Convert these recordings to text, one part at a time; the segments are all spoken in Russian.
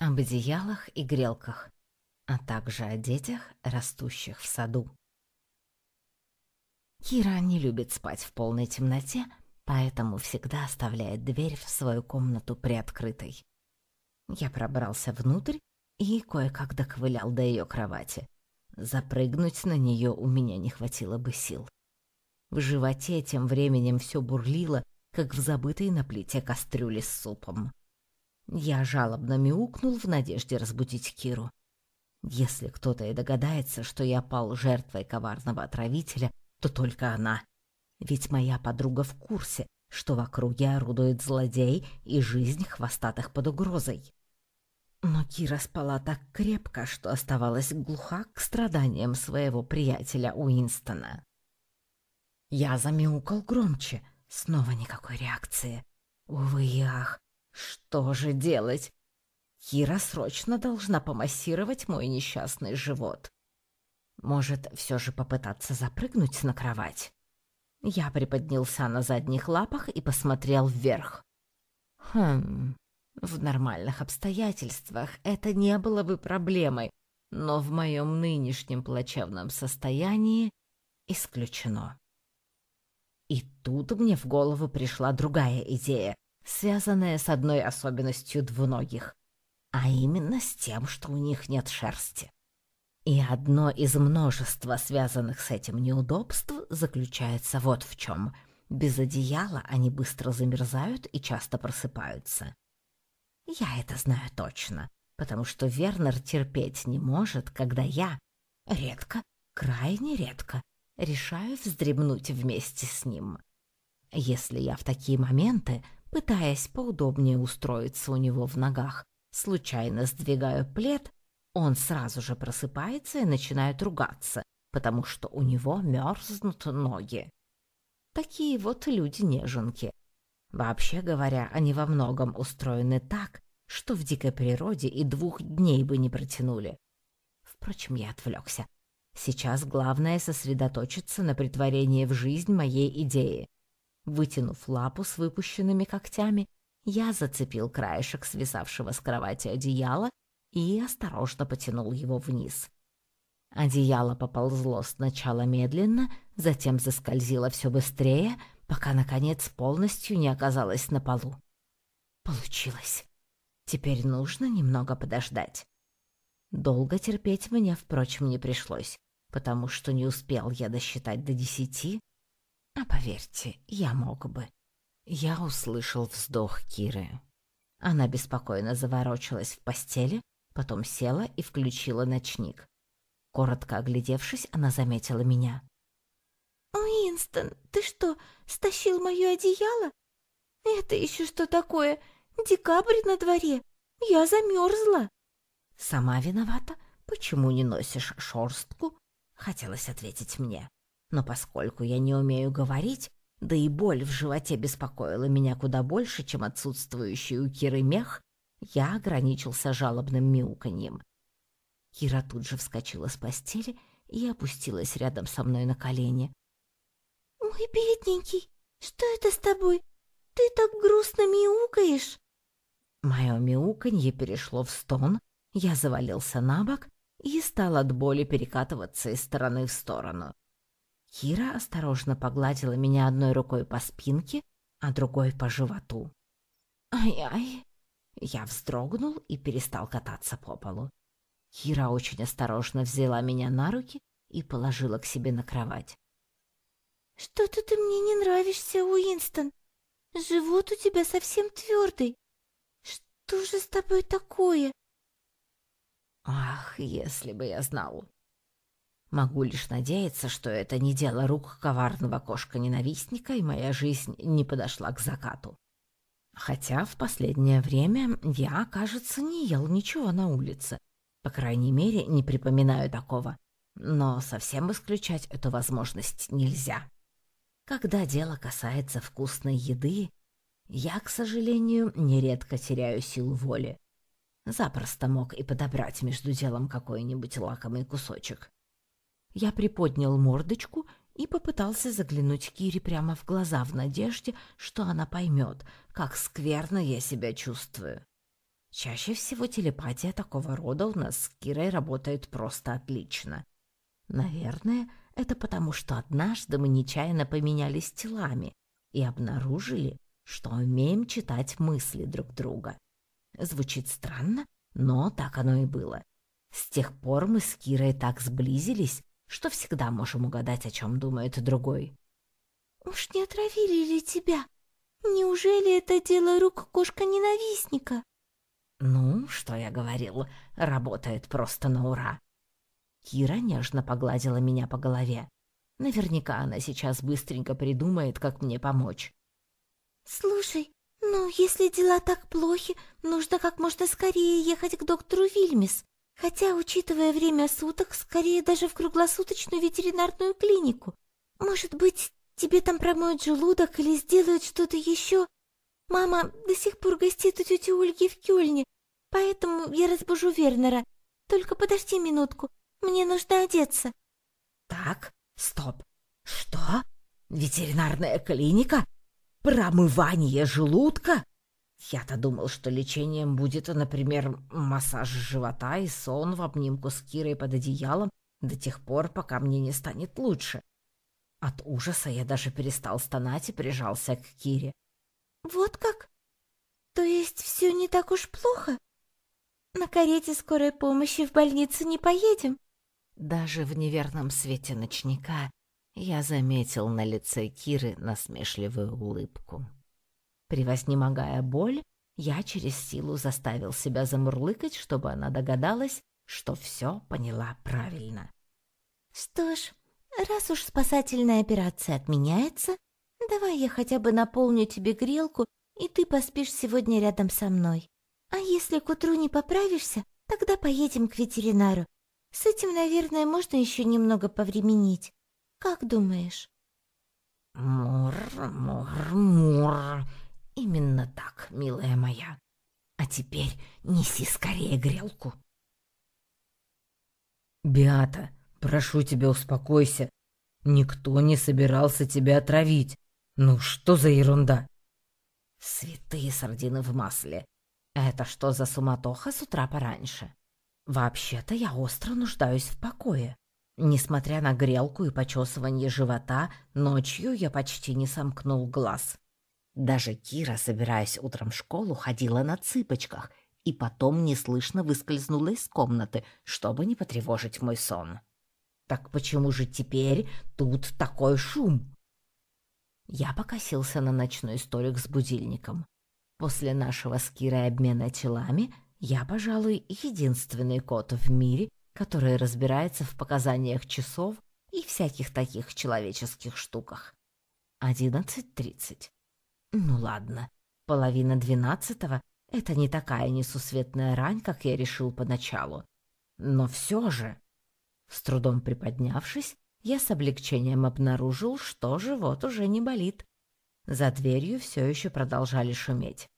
об одеялах и грелках, а также о детях, растущих в саду. Кира не любит спать в полной темноте, поэтому всегда оставляет дверь в свою комнату приоткрытой. Я пробрался внутрь и кое-как доковылял до ее кровати. Запрыгнуть на нее у меня не хватило бы сил. В животе тем временем все бурлило, как в забытой на плите кастрюле с супом. Я жалобно мяукнул в надежде разбудить Киру. Если кто-то и догадается, что я пал жертвой коварного отравителя, то только она. Ведь моя подруга в курсе, что в округе орудует злодей и жизнь хвостатых под угрозой. Но Кира спала так крепко, что оставалась глуха к страданиям своего приятеля Уинстона. Я замяукал громче, снова никакой реакции. Увы и ах, что же делать? Кира срочно должна помассировать мой несчастный живот. Может, все же попытаться запрыгнуть на кровать? Я приподнялся на задних лапах и посмотрел вверх. Хм, в нормальных обстоятельствах это не было бы проблемой, но в моем нынешнем плачевном состоянии исключено. И тут мне в голову пришла другая идея, связанная с одной особенностью двуногих, а именно с тем, что у них нет шерсти. И одно из множества связанных с этим неудобств заключается вот в чем. Без одеяла они быстро замерзают и часто просыпаются. Я это знаю точно, потому что Вернер терпеть не может, когда я, редко, крайне редко, решаю вздремнуть вместе с ним. Если я в такие моменты, пытаясь поудобнее устроиться у него в ногах, случайно сдвигаю плед, он сразу же просыпается и начинает ругаться, потому что у него мерзнут ноги. Такие вот люди-неженки. Вообще говоря, они во многом устроены так, что в дикой природе и двух дней бы не протянули. Впрочем, я отвлекся. Сейчас главное сосредоточиться на притворении в жизнь моей идеи. Вытянув лапу с выпущенными когтями, я зацепил краешек свисавшего с кровати одеяла и осторожно потянул его вниз. Одеяло поползло сначала медленно, затем заскользило все быстрее, пока, наконец, полностью не оказалось на полу. Получилось. Теперь нужно немного подождать. Долго терпеть мне, впрочем, не пришлось, потому что не успел я досчитать до десяти, а поверьте, я мог бы. Я услышал вздох Киры. Она беспокойно заворочилась в постели, потом села и включила ночник. Коротко оглядевшись, она заметила меня. «Уинстон, ты что, стащил мое одеяло? Это еще что такое? Декабрь на дворе. Я замерзла». «Сама виновата? Почему не носишь шорстку?» Хотелось ответить мне. Но поскольку я не умею говорить, да и боль в животе беспокоила меня куда больше, чем отсутствующий у Киры мех, я ограничился жалобным мяуканьем. Кира тут же вскочила с постели и опустилась рядом со мной на колени. «Мой бедненький, что это с тобой? Ты так грустно мяукаешь!» Мое мяуканье перешло в стон, я завалился на бок и стал от боли перекатываться из стороны в сторону. Кира осторожно погладила меня одной рукой по спинке, а другой по животу. «Ай-ай!» Я вздрогнул и перестал кататься по полу. Кира очень осторожно взяла меня на руки и положила к себе на кровать. «Что-то ты мне не нравишься, Уинстон. Живот у тебя совсем твердый. Что же с тобой такое?» «Ах, если бы я знал!» Могу лишь надеяться, что это не дело рук коварного кошка-ненавистника, и моя жизнь не подошла к закату. Хотя в последнее время я, кажется, не ел ничего на улице. По крайней мере, не припоминаю такого. Но совсем исключать эту возможность нельзя. Когда дело касается вкусной еды, я, к сожалению, нередко теряю силу воли. Запросто мог и подобрать между делом какой-нибудь лакомый кусочек. Я приподнял мордочку и попытался заглянуть Кире прямо в глаза в надежде, что она поймет, как скверно я себя чувствую. Чаще всего телепатия такого рода у нас с Кирой работает просто отлично. Наверное, это потому, что однажды мы нечаянно поменялись телами и обнаружили, что умеем читать мысли друг друга. Звучит странно, но так оно и было. С тех пор мы с Кирой так сблизились, что всегда можем угадать, о чем думает другой. «Уж не отравили ли тебя? Неужели это дело рук кошка-ненавистника?» «Ну, что я говорил, работает просто на ура». Кира нежно погладила меня по голове. Наверняка она сейчас быстренько придумает, как мне помочь. «Слушай, ну, если дела так плохи, нужно как можно скорее ехать к доктору Вильмис. Хотя, учитывая время суток, скорее даже в круглосуточную ветеринарную клинику. Может быть, тебе там промоют желудок или сделают что-то еще? Мама до сих пор гостит у тети Ольги в Кёльне, поэтому я разбужу Вернера. Только подожди минутку, мне нужно одеться. Так, стоп. Что? Ветеринарная клиника? Промывание желудка? Я-то думал, что лечением будет, например, массаж живота и сон в обнимку с Кирой под одеялом до тех пор, пока мне не станет лучше. От ужаса я даже перестал стонать и прижался к Кире. «Вот как? То есть все не так уж плохо? На карете скорой помощи в больницу не поедем?» Даже в неверном свете ночника я заметил на лице Киры насмешливую улыбку. Превознемогая боль, я через силу заставил себя замурлыкать, чтобы она догадалась, что все поняла правильно. «Что ж, раз уж спасательная операция отменяется, давай я хотя бы наполню тебе грелку, и ты поспишь сегодня рядом со мной. А если к утру не поправишься, тогда поедем к ветеринару. С этим, наверное, можно еще немного повременить. Как думаешь?» «Мур, мур, мур. Именно так, милая моя. А теперь неси скорее грелку». «Биата, прошу тебя, успокойся. Никто не собирался тебя отравить. Ну что за ерунда?» «Святые сардины в масле. Это что за суматоха с утра пораньше? Вообще-то я остро нуждаюсь в покое. Несмотря на грелку и почесывание живота, ночью я почти не сомкнул глаз. Даже Кира, собираясь утром в школу, ходила на цыпочках и потом неслышно выскользнула из комнаты, чтобы не потревожить мой сон. Так почему же теперь тут такой шум? Я покосился на ночной столик с будильником. После нашего с Кирой обмена телами я, пожалуй, единственный кот в мире, который разбирается в показаниях часов и всяких таких человеческих штуках. Одиннадцать тридцать. Ну ладно, половина двенадцатого — это не такая несусветная рань, как я решил поначалу. Но все же... С трудом приподнявшись, я с облегчением обнаружил, что живот уже не болит. За дверью все еще продолжали шуметь.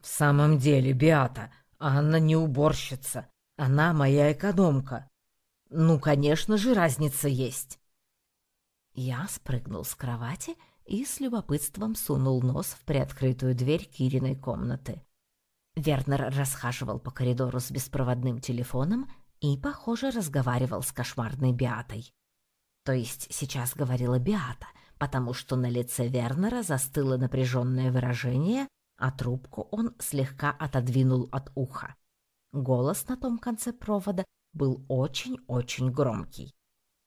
«В самом деле, Биата, Анна не уборщица. Она моя экономка. Ну, конечно же, разница есть. Я спрыгнул с кровати и с любопытством сунул нос в приоткрытую дверь Кириной комнаты. Вернер расхаживал по коридору с беспроводным телефоном и, похоже, разговаривал с кошмарной Биатой. То есть сейчас говорила Биата, потому что на лице Вернера застыло напряженное выражение, а трубку он слегка отодвинул от уха. Голос на том конце провода был очень-очень громкий.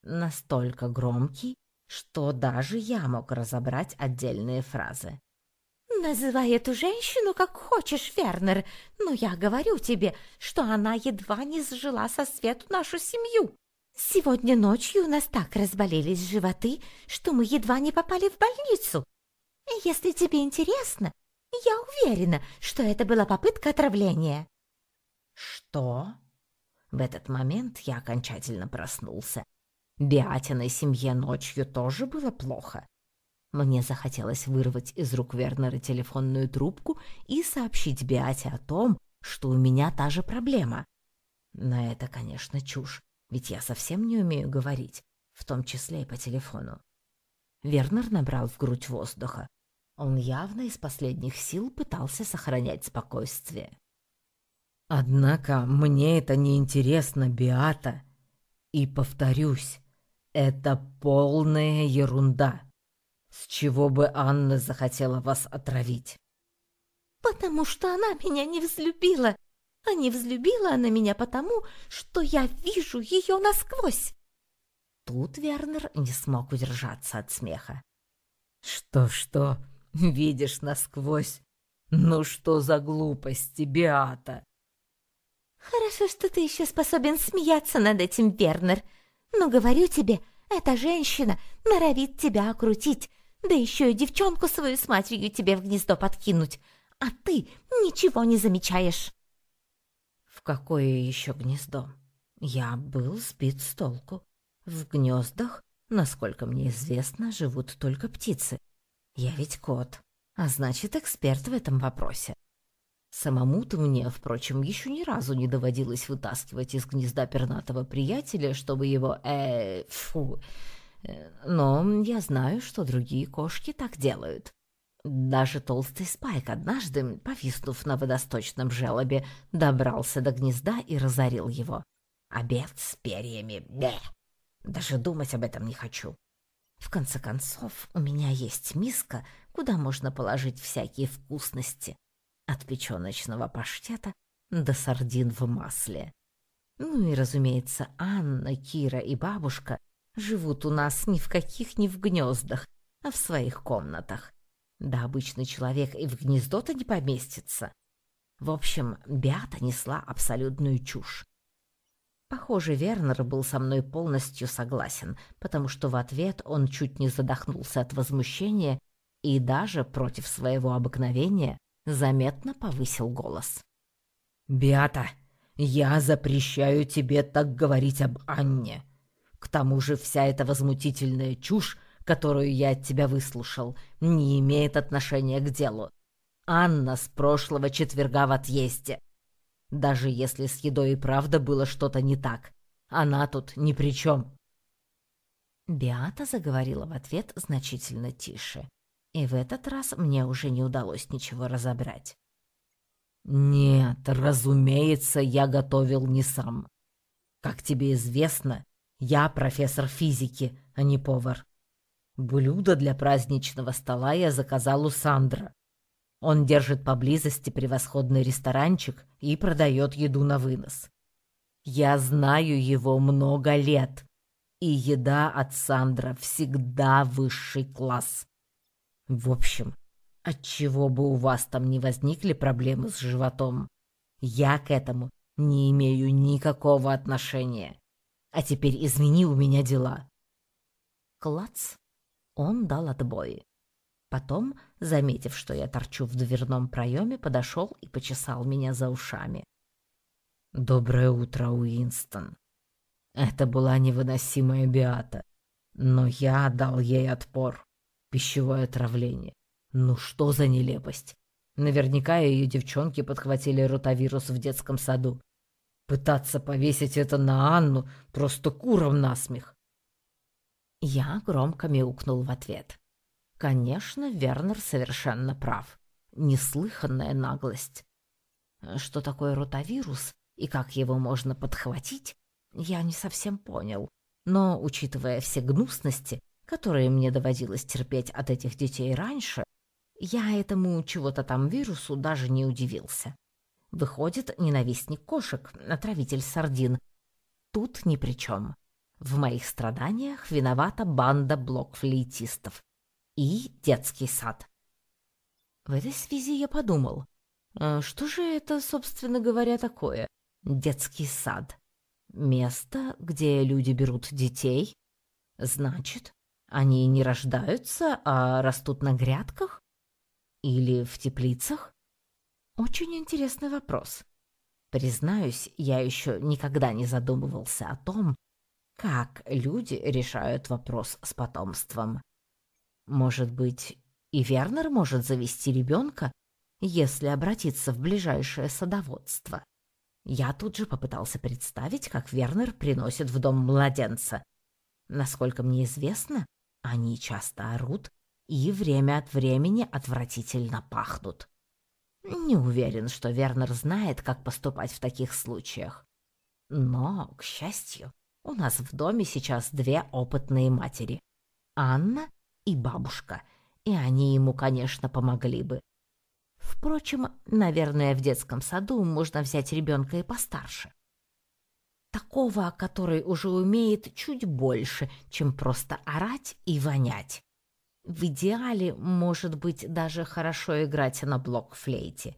Настолько громкий, что даже я мог разобрать отдельные фразы. «Называй эту женщину как хочешь, Вернер, но я говорю тебе, что она едва не сжила со свету нашу семью. Сегодня ночью у нас так разболелись животы, что мы едва не попали в больницу. Если тебе интересно, я уверена, что это была попытка отравления». «Что?» В этот момент я окончательно проснулся. Биатиной семье ночью тоже было плохо. Мне захотелось вырвать из рук Вернера телефонную трубку и сообщить Биате о том, что у меня та же проблема. Но это, конечно, чушь, ведь я совсем не умею говорить, в том числе и по телефону. Вернер набрал в грудь воздуха. Он явно из последних сил пытался сохранять спокойствие. Однако мне это не интересно, Биата. И повторюсь, это полная ерунда. С чего бы Анна захотела вас отравить? Потому что она меня не взлюбила. А не взлюбила она меня потому, что я вижу ее насквозь. Тут Вернер не смог удержаться от смеха. Что-что, видишь насквозь? Ну что за глупости, Беата? Хорошо, что ты еще способен смеяться над этим, Вернер. Но говорю тебе, эта женщина норовит тебя окрутить, да еще и девчонку свою с матерью тебе в гнездо подкинуть, а ты ничего не замечаешь. В какое еще гнездо? Я был сбит с толку. В гнездах, насколько мне известно, живут только птицы. Я ведь кот, а значит, эксперт в этом вопросе. Самому-то мне, впрочем, еще ни разу не доводилось вытаскивать из гнезда пернатого приятеля, чтобы его... э фу... Э, но я знаю, что другие кошки так делают. Даже толстый Спайк однажды, повиснув на водосточном желобе, добрался до гнезда и разорил его. Обед с перьями. Бе! Даже думать об этом не хочу. В конце концов, у меня есть миска, куда можно положить всякие вкусности от печёночного паштета до сардин в масле. Ну и, разумеется, Анна, Кира и бабушка живут у нас ни в каких ни в гнездах, а в своих комнатах. Да обычный человек и в гнездо-то не поместится. В общем, Беата несла абсолютную чушь. Похоже, Вернер был со мной полностью согласен, потому что в ответ он чуть не задохнулся от возмущения и даже против своего обыкновения заметно повысил голос. «Беата, я запрещаю тебе так говорить об Анне. К тому же вся эта возмутительная чушь, которую я от тебя выслушал, не имеет отношения к делу. Анна с прошлого четверга в отъезде. Даже если с едой и правда было что-то не так, она тут ни при чем». Беата заговорила в ответ значительно тише и в этот раз мне уже не удалось ничего разобрать. «Нет, разумеется, я готовил не сам. Как тебе известно, я профессор физики, а не повар. Блюдо для праздничного стола я заказал у Сандра. Он держит поблизости превосходный ресторанчик и продает еду на вынос. Я знаю его много лет, и еда от Сандра всегда высший класс. В общем, отчего бы у вас там не возникли проблемы с животом, я к этому не имею никакого отношения. А теперь извини, у меня дела. Клац. Он дал отбой. Потом, заметив, что я торчу в дверном проеме, подошел и почесал меня за ушами. «Доброе утро, Уинстон. Это была невыносимая биата, но я дал ей отпор. Пищевое отравление. Ну что за нелепость? Наверняка ее девчонки подхватили ротавирус в детском саду. Пытаться повесить это на Анну просто куром насмех. Я громко мяукнул в ответ. Конечно, Вернер совершенно прав. Неслыханная наглость. Что такое ротавирус и как его можно подхватить, я не совсем понял. Но, учитывая все гнусности, которые мне доводилось терпеть от этих детей раньше, я этому чего-то там вирусу даже не удивился. Выходит, ненавистник кошек, отравитель сардин. Тут ни при чем. В моих страданиях виновата банда блокфлейтистов и детский сад. В этой связи я подумал, а что же это, собственно говоря, такое? Детский сад. Место, где люди берут детей. Значит, они не рождаются, а растут на грядках? Или в теплицах? Очень интересный вопрос. Признаюсь, я еще никогда не задумывался о том, как люди решают вопрос с потомством. Может быть, и Вернер может завести ребенка, если обратиться в ближайшее садоводство. Я тут же попытался представить, как Вернер приносит в дом младенца. Насколько мне известно, они часто орут и время от времени отвратительно пахнут. Не уверен, что Вернер знает, как поступать в таких случаях. Но, к счастью, у нас в доме сейчас две опытные матери — Анна и бабушка, и они ему, конечно, помогли бы. Впрочем, наверное, в детском саду можно взять ребенка и постарше. Такого, который уже умеет чуть больше, чем просто орать и вонять. В идеале, может быть, даже хорошо играть на блокфлейте.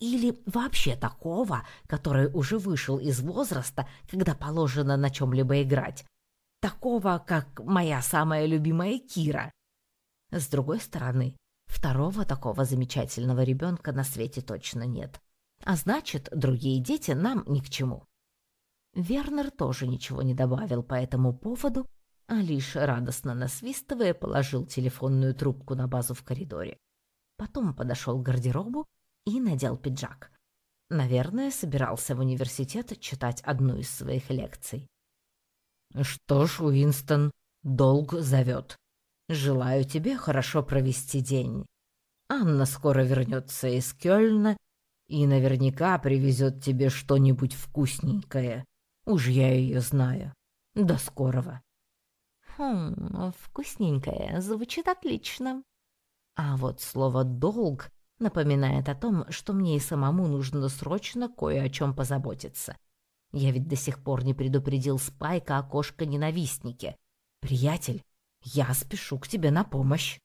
Или вообще такого, который уже вышел из возраста, когда положено на чем-либо играть. Такого, как моя самая любимая Кира. С другой стороны, второго такого замечательного ребенка на свете точно нет. А значит, другие дети нам ни к чему. Вернер тоже ничего не добавил по этому поводу, а лишь радостно насвистывая положил телефонную трубку на базу в коридоре. Потом подошел к гардеробу и надел пиджак. Наверное, собирался в университет читать одну из своих лекций. «Что ж, Уинстон, долг зовет. Желаю тебе хорошо провести день. Анна скоро вернется из Кёльна и наверняка привезет тебе что-нибудь вкусненькое. Уж я ее знаю. До скорого». Хм, вкусненькое, звучит отлично. А вот слово «долг» напоминает о том, что мне и самому нужно срочно кое о чем позаботиться. Я ведь до сих пор не предупредил Спайка о кошка-ненавистнике. Приятель, я спешу к тебе на помощь.